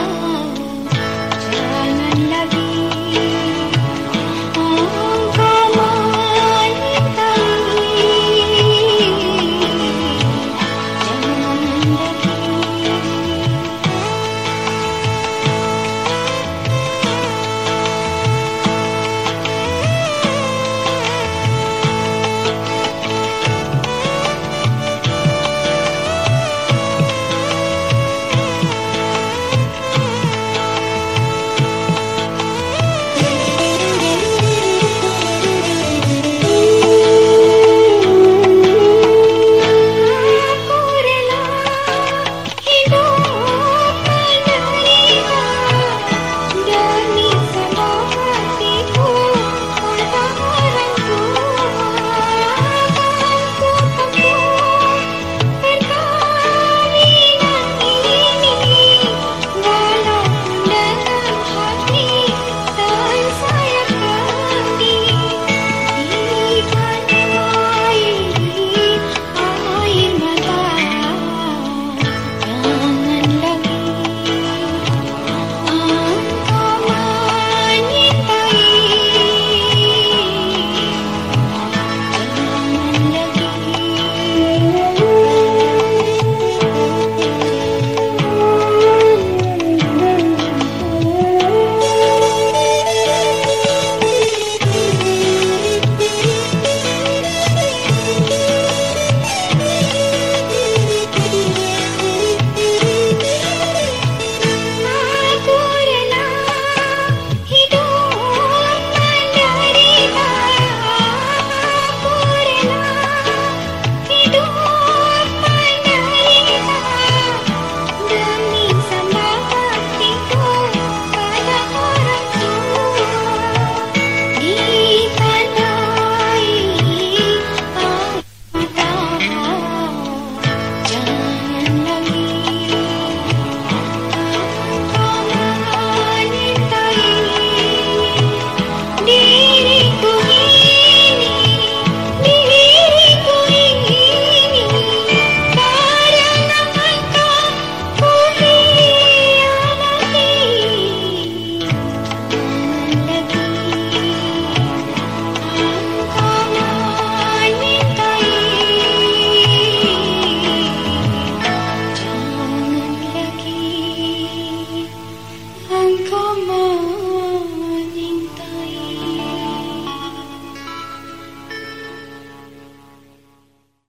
Oh.